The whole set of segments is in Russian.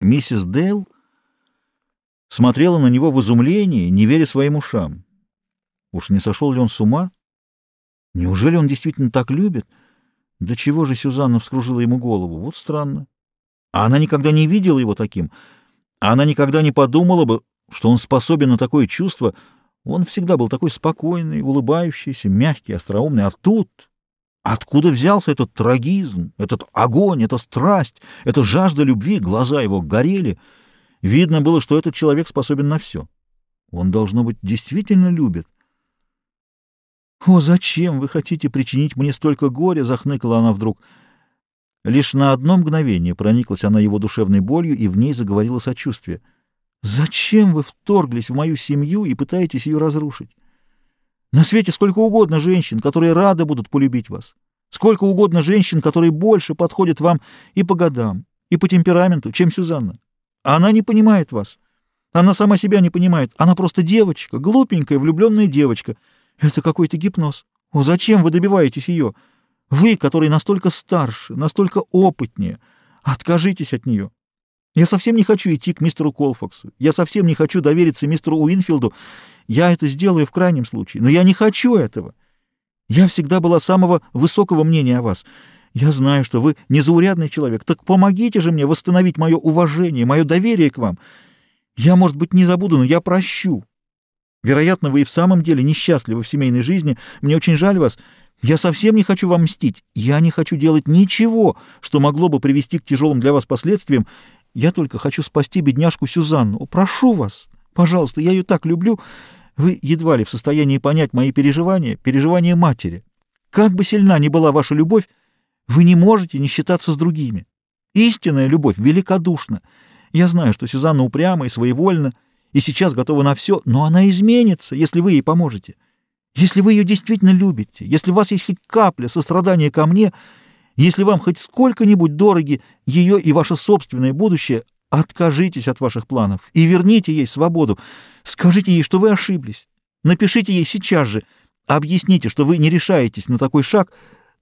Миссис Дейл смотрела на него в изумлении, не веря своим ушам. Уж не сошел ли он с ума? Неужели он действительно так любит? До чего же Сюзанна вскружила ему голову? Вот странно. А она никогда не видела его таким. А она никогда не подумала бы, что он способен на такое чувство. Он всегда был такой спокойный, улыбающийся, мягкий, остроумный. А тут... Откуда взялся этот трагизм, этот огонь, эта страсть, эта жажда любви? Глаза его горели. Видно было, что этот человек способен на все. Он, должно быть, действительно любит. «О, зачем вы хотите причинить мне столько горя?» — захныкала она вдруг. Лишь на одно мгновение прониклась она его душевной болью, и в ней заговорила сочувствие. «Зачем вы вторглись в мою семью и пытаетесь ее разрушить? На свете сколько угодно женщин, которые рады будут полюбить вас. Сколько угодно женщин, которые больше подходят вам и по годам, и по темпераменту, чем Сюзанна. А она не понимает вас. Она сама себя не понимает. Она просто девочка, глупенькая, влюбленная девочка — это какой-то гипноз. О, зачем вы добиваетесь ее? Вы, который настолько старше, настолько опытнее, откажитесь от нее. Я совсем не хочу идти к мистеру Колфаксу. Я совсем не хочу довериться мистеру Уинфилду. Я это сделаю в крайнем случае, но я не хочу этого. Я всегда была самого высокого мнения о вас. Я знаю, что вы незаурядный человек. Так помогите же мне восстановить мое уважение, мое доверие к вам. Я, может быть, не забуду, но я прощу. Вероятно, вы и в самом деле несчастливы в семейной жизни. Мне очень жаль вас. Я совсем не хочу вам мстить. Я не хочу делать ничего, что могло бы привести к тяжелым для вас последствиям. Я только хочу спасти бедняжку Сюзанну. Прошу вас, пожалуйста, я ее так люблю. Вы едва ли в состоянии понять мои переживания, переживания матери. Как бы сильна ни была ваша любовь, вы не можете не считаться с другими. Истинная любовь великодушна. Я знаю, что Сюзанна упряма и своевольна, и сейчас готова на все, но она изменится, если вы ей поможете. Если вы ее действительно любите, если у вас есть хоть капля сострадания ко мне, если вам хоть сколько-нибудь дороги ее и ваше собственное будущее, откажитесь от ваших планов и верните ей свободу. Скажите ей, что вы ошиблись. Напишите ей сейчас же. Объясните, что вы не решаетесь на такой шаг,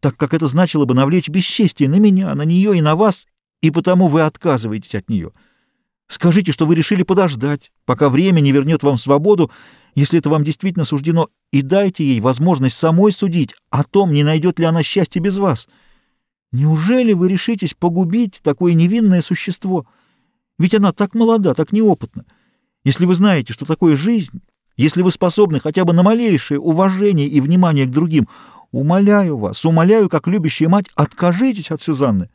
так как это значило бы навлечь бесчестие на меня, на нее и на вас, и потому вы отказываетесь от нее. Скажите, что вы решили подождать, пока время не вернет вам свободу, если это вам действительно суждено, и дайте ей возможность самой судить о том, не найдет ли она счастья без вас. Неужели вы решитесь погубить такое невинное существо? Ведь она так молода, так неопытна. Если вы знаете, что такое жизнь, если вы способны хотя бы на малейшее уважение и внимание к другим, умоляю вас, умоляю, как любящая мать, откажитесь от Сюзанны.